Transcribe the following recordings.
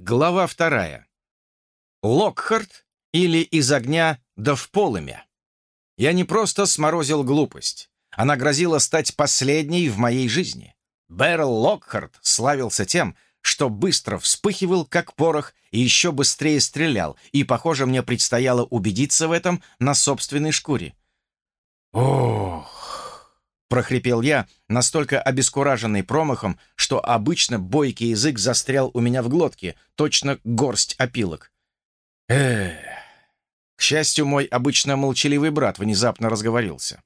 Глава вторая. Локхарт или из огня да в полымя. Я не просто сморозил глупость. Она грозила стать последней в моей жизни. Бэрл Локхарт славился тем, что быстро вспыхивал, как порох, и еще быстрее стрелял, и, похоже, мне предстояло убедиться в этом на собственной шкуре. Ох! — прохрипел я, настолько обескураженный промахом, что обычно бойкий язык застрял у меня в глотке, точно горсть опилок. Эх. К счастью, мой обычно молчаливый брат внезапно разговорился.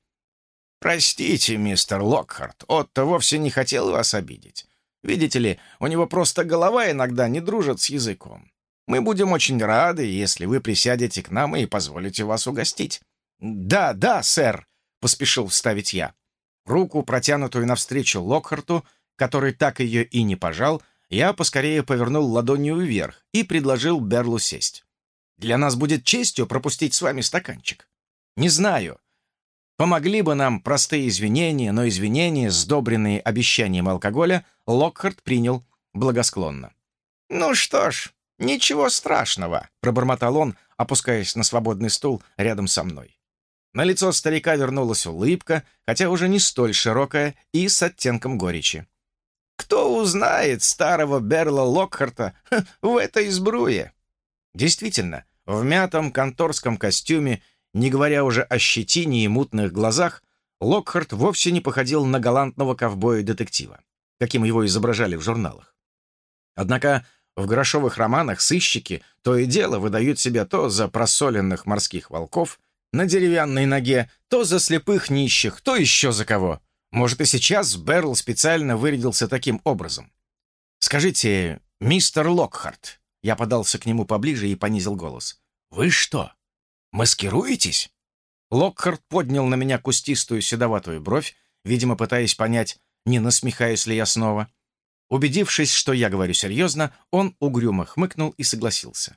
«Простите, мистер Локхарт, Отто вовсе не хотел вас обидеть. Видите ли, у него просто голова иногда не дружит с языком. Мы будем очень рады, если вы присядете к нам и позволите вас угостить». «Да, да, сэр», — поспешил вставить я. Руку, протянутую навстречу Локхарту, который так ее и не пожал, я поскорее повернул ладонью вверх и предложил Берлу сесть. «Для нас будет честью пропустить с вами стаканчик. Не знаю, помогли бы нам простые извинения, но извинения, сдобренные обещанием алкоголя, Локхарт принял благосклонно. «Ну что ж, ничего страшного», — пробормотал он, опускаясь на свободный стул рядом со мной. На лицо старика вернулась улыбка, хотя уже не столь широкая и с оттенком горечи. «Кто узнает старого Берла Локхарта в этой сбруе?» Действительно, в мятом конторском костюме, не говоря уже о щетине и мутных глазах, Локхарт вовсе не походил на галантного ковбоя-детектива, каким его изображали в журналах. Однако в грошовых романах сыщики то и дело выдают себя то за просоленных морских волков, на деревянной ноге, то за слепых нищих, то еще за кого. Может, и сейчас Берл специально вырядился таким образом. «Скажите, мистер Локхарт», я подался к нему поближе и понизил голос, «Вы что, маскируетесь?» Локхарт поднял на меня кустистую седоватую бровь, видимо, пытаясь понять, не насмехаюсь ли я снова. Убедившись, что я говорю серьезно, он угрюмо хмыкнул и согласился.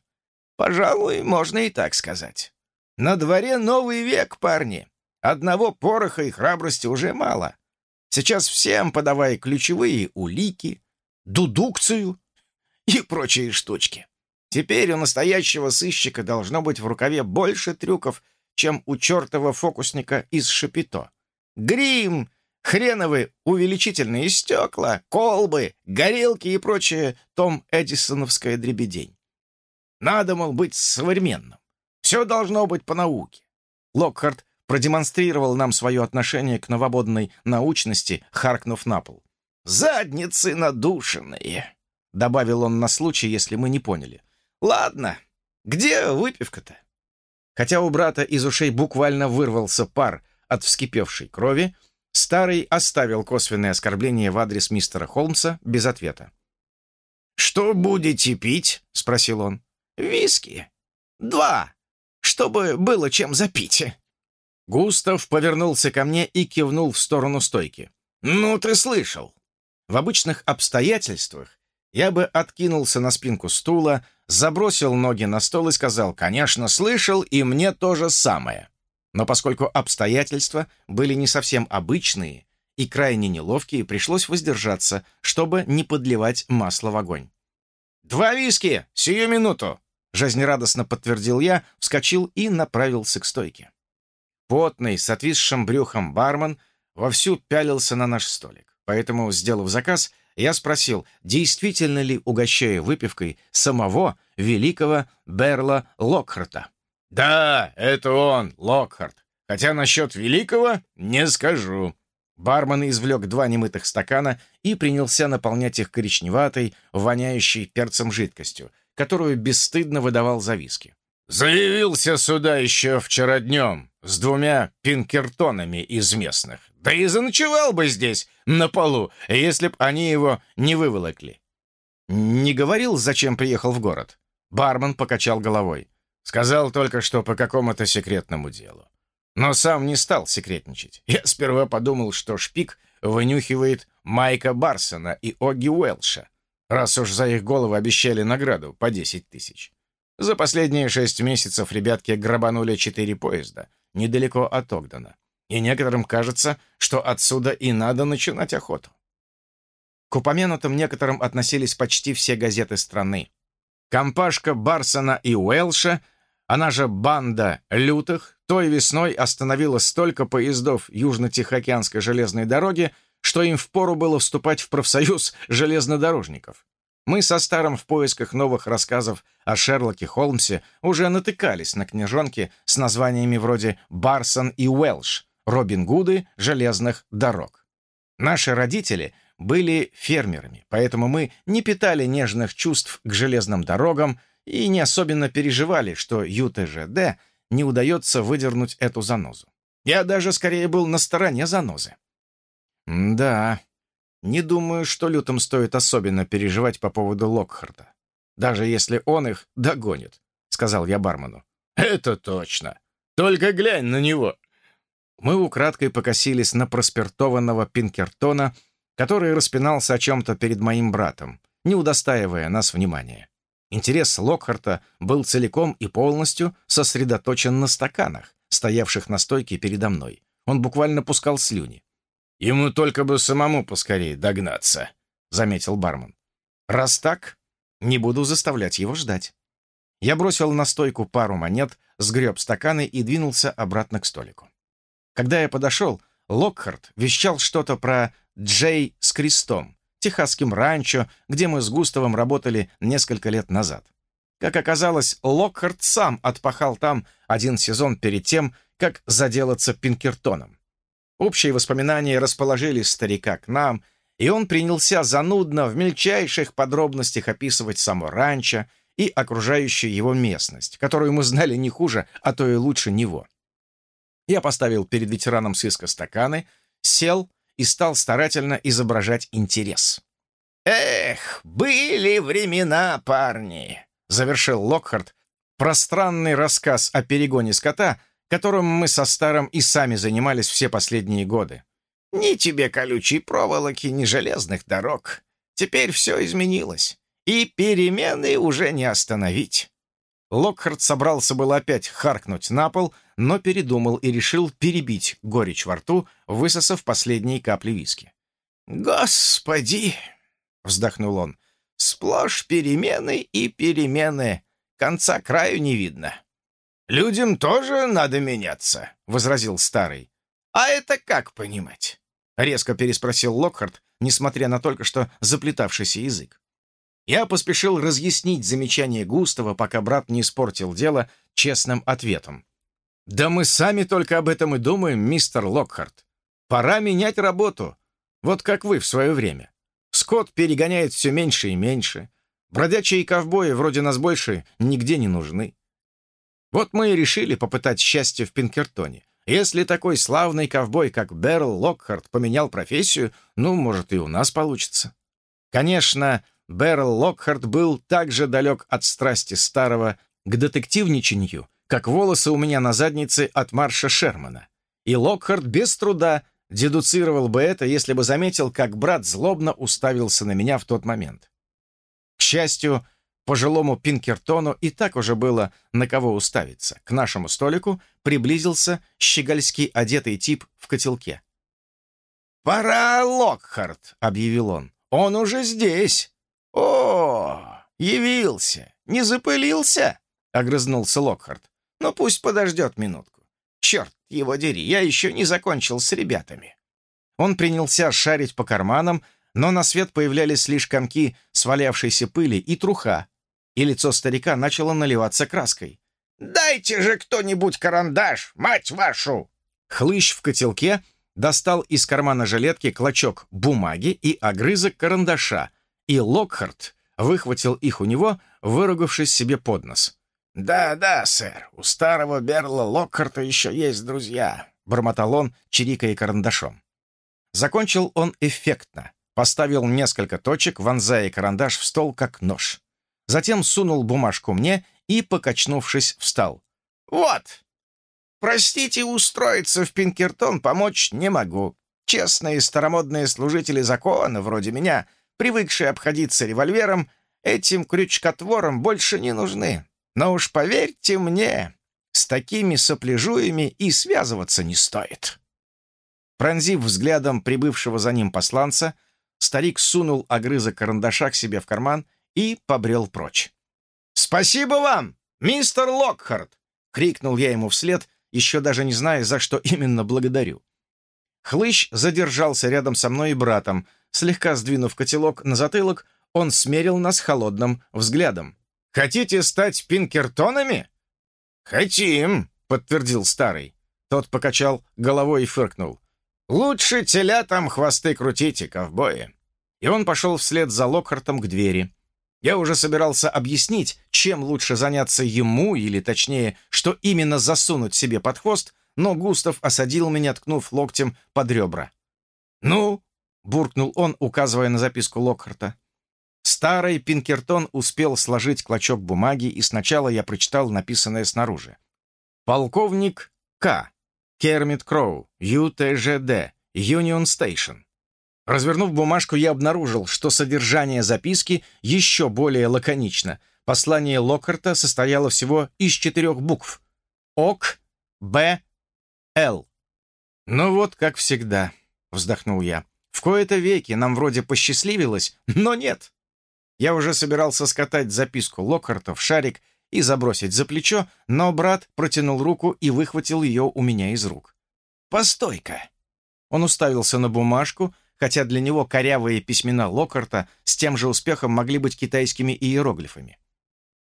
«Пожалуй, можно и так сказать. На дворе новый век, парни. Одного пороха и храбрости уже мало. Сейчас всем подавай ключевые улики, дудукцию и прочие штучки. Теперь у настоящего сыщика должно быть в рукаве больше трюков, чем у чертова фокусника из Шапито. Грим, хреновые увеличительные стекла, колбы, горелки и прочее Том Эдисоновская дребедень. Надо, мол, быть современным. Все должно быть по науке. Локхарт продемонстрировал нам свое отношение к новободной научности, харкнув на пол. «Задницы надушенные», — добавил он на случай, если мы не поняли. «Ладно, где выпивка-то?» Хотя у брата из ушей буквально вырвался пар от вскипевшей крови, старый оставил косвенное оскорбление в адрес мистера Холмса без ответа. «Что будете пить?» — спросил он. «Виски. Два чтобы было чем запить». Густав повернулся ко мне и кивнул в сторону стойки. «Ну, ты слышал. В обычных обстоятельствах я бы откинулся на спинку стула, забросил ноги на стол и сказал, «Конечно, слышал, и мне то же самое». Но поскольку обстоятельства были не совсем обычные и крайне неловкие, пришлось воздержаться, чтобы не подливать масло в огонь. «Два виски! Сию минуту!» Жизнерадостно подтвердил я, вскочил и направился к стойке. Потный, с отвисшим брюхом бармен вовсю пялился на наш столик. Поэтому, сделав заказ, я спросил, действительно ли угощаю выпивкой самого великого Берла Локхарта. «Да, это он, Локхарт. Хотя насчет великого не скажу». Бармен извлек два немытых стакана и принялся наполнять их коричневатой, воняющей перцем жидкостью, которую бесстыдно выдавал за виски. «Заявился сюда еще вчера днем с двумя пинкертонами из местных. Да и заночевал бы здесь, на полу, если б они его не выволокли». «Не говорил, зачем приехал в город?» Бармен покачал головой. Сказал только, что по какому-то секретному делу. Но сам не стал секретничать. Я сперва подумал, что шпик вынюхивает Майка Барсона и Оги Уэлша, раз уж за их головы обещали награду по 10 тысяч. За последние шесть месяцев ребятки грабанули четыре поезда недалеко от Огдена. И некоторым кажется, что отсюда и надо начинать охоту. К упомянутым некоторым относились почти все газеты страны. Компашка Барсона и Уэлша, она же банда лютых, той весной остановила столько поездов Южно-Тихоокеанской железной дороги, что им впору было вступать в профсоюз железнодорожников. Мы со Старым в поисках новых рассказов о Шерлоке Холмсе уже натыкались на книжонки с названиями вроде «Барсон и Уэлш», «Робин Гуды железных дорог». Наши родители были фермерами, поэтому мы не питали нежных чувств к железным дорогам и не особенно переживали, что ЮТЖД не удается выдернуть эту занозу. Я даже скорее был на стороне занозы. Да, не думаю, что Лютым стоит особенно переживать по поводу Локхарта. Даже если он их догонит, — сказал я бармену. «Это точно. Только глянь на него!» Мы украдкой покосились на проспиртованного Пинкертона, который распинался о чем-то перед моим братом, не удостаивая нас внимания. Интерес Локхарта был целиком и полностью сосредоточен на стаканах, стоявших на стойке передо мной. Он буквально пускал слюни. «Ему только бы самому поскорее догнаться», — заметил бармен. «Раз так, не буду заставлять его ждать». Я бросил на стойку пару монет, сгреб стаканы и двинулся обратно к столику. Когда я подошел, Локхарт вещал что-то про Джей с крестом, техасским ранчо, где мы с Густавом работали несколько лет назад. Как оказалось, Локхарт сам отпахал там один сезон перед тем, как заделаться Пинкертоном. Общие воспоминания расположили старика к нам, и он принялся занудно в мельчайших подробностях описывать само ранчо и окружающую его местность, которую мы знали не хуже, а то и лучше него. Я поставил перед ветераном сыска стаканы, сел и стал старательно изображать интерес. «Эх, были времена, парни!» — завершил Локхарт пространный рассказ о перегоне скота, которым мы со Старым и сами занимались все последние годы. «Ни тебе колючей проволоки, ни железных дорог. Теперь все изменилось, и перемены уже не остановить». Локхарт собрался было опять харкнуть на пол, но передумал и решил перебить горечь во рту, высосав последние капли виски. «Господи!» — вздохнул он. «Сплошь перемены и перемены. Конца краю не видно». «Людям тоже надо меняться», — возразил старый. «А это как понимать?» — резко переспросил Локхарт, несмотря на только что заплетавшийся язык. Я поспешил разъяснить замечание Густава, пока брат не испортил дело честным ответом. «Да мы сами только об этом и думаем, мистер Локхарт. Пора менять работу, вот как вы в свое время. Скотт перегоняет все меньше и меньше. Бродячие ковбои, вроде нас больше, нигде не нужны. Вот мы и решили попытать счастье в Пинкертоне. Если такой славный ковбой, как Берл Локхарт, поменял профессию, ну, может, и у нас получится. Конечно, Берл Локхарт был так же далек от страсти старого к детективничанию, как волосы у меня на заднице от марша Шермана. И Локхарт без труда дедуцировал бы это, если бы заметил, как брат злобно уставился на меня в тот момент. К счастью, пожилому Пинкертону и так уже было на кого уставиться. К нашему столику приблизился щегольский одетый тип в котелке. «Пора, Локхарт!» — объявил он. «Он уже здесь!» «О, явился! Не запылился?» — огрызнулся Локхарт. «Ну, пусть подождет минутку. Черт его дери, я еще не закончил с ребятами». Он принялся шарить по карманам, но на свет появлялись лишь комки свалявшейся пыли и труха, и лицо старика начало наливаться краской. «Дайте же кто-нибудь карандаш, мать вашу!» Хлыщ в котелке достал из кармана жилетки клочок бумаги и огрызок карандаша, и Локхарт выхватил их у него, выругавшись себе под нос. «Да, да, сэр, у старого Берла Локхарта еще есть друзья», — бормотал он, чирикая карандашом. Закончил он эффектно, поставил несколько точек, вонзая карандаш в стол, как нож. Затем сунул бумажку мне и, покачнувшись, встал. «Вот! Простите, устроиться в Пинкертон помочь не могу. Честные старомодные служители закона, вроде меня, привыкшие обходиться револьвером, этим крючкотворам больше не нужны. Но уж поверьте мне, с такими сопляжуями и связываться не стоит». Пронзив взглядом прибывшего за ним посланца, старик сунул огрызок карандаша к себе в карман и побрел прочь. «Спасибо вам, мистер Локхарт!» — крикнул я ему вслед, еще даже не зная, за что именно благодарю. Хлыщ задержался рядом со мной и братом. Слегка сдвинув котелок на затылок, он смерил нас холодным взглядом. «Хотите стать пинкертонами?» «Хотим», — подтвердил старый. Тот покачал головой и фыркнул. «Лучше телятам хвосты крутите, ковбои!» И он пошел вслед за Локхартом к двери. Я уже собирался объяснить, чем лучше заняться ему, или точнее, что именно засунуть себе под хвост, но Густав осадил меня, ткнув локтем под ребра. «Ну?» — буркнул он, указывая на записку Локхарта. Старый Пинкертон успел сложить клочок бумаги, и сначала я прочитал написанное снаружи. «Полковник К. Кермит Кроу, ЮТЖД, Юнион Стейшн. Развернув бумажку, я обнаружил, что содержание записки еще более лаконично. Послание Локхарта состояло всего из четырех букв. ОК, Б, Л. «Ну вот, как всегда», — вздохнул я. «В кои-то веки нам вроде посчастливилось, но нет». Я уже собирался скатать записку Локхарта в шарик и забросить за плечо, но брат протянул руку и выхватил ее у меня из рук. «Постой-ка!» Он уставился на бумажку, хотя для него корявые письмена Локарта с тем же успехом могли быть китайскими иероглифами.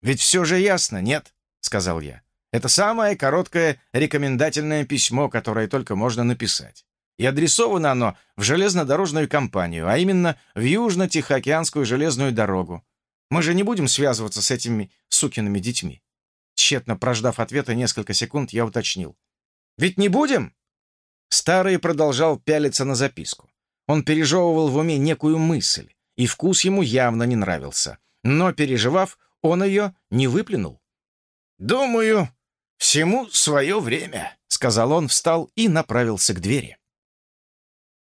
«Ведь все же ясно, нет?» — сказал я. «Это самое короткое рекомендательное письмо, которое только можно написать. И адресовано оно в железнодорожную компанию, а именно в Южно-Тихоокеанскую железную дорогу. Мы же не будем связываться с этими сукиными детьми». Тщетно прождав ответа несколько секунд, я уточнил. «Ведь не будем?» Старый продолжал пялиться на записку. Он пережевывал в уме некую мысль, и вкус ему явно не нравился. Но, переживав, он ее не выплюнул. «Думаю, всему свое время», — сказал он, встал и направился к двери.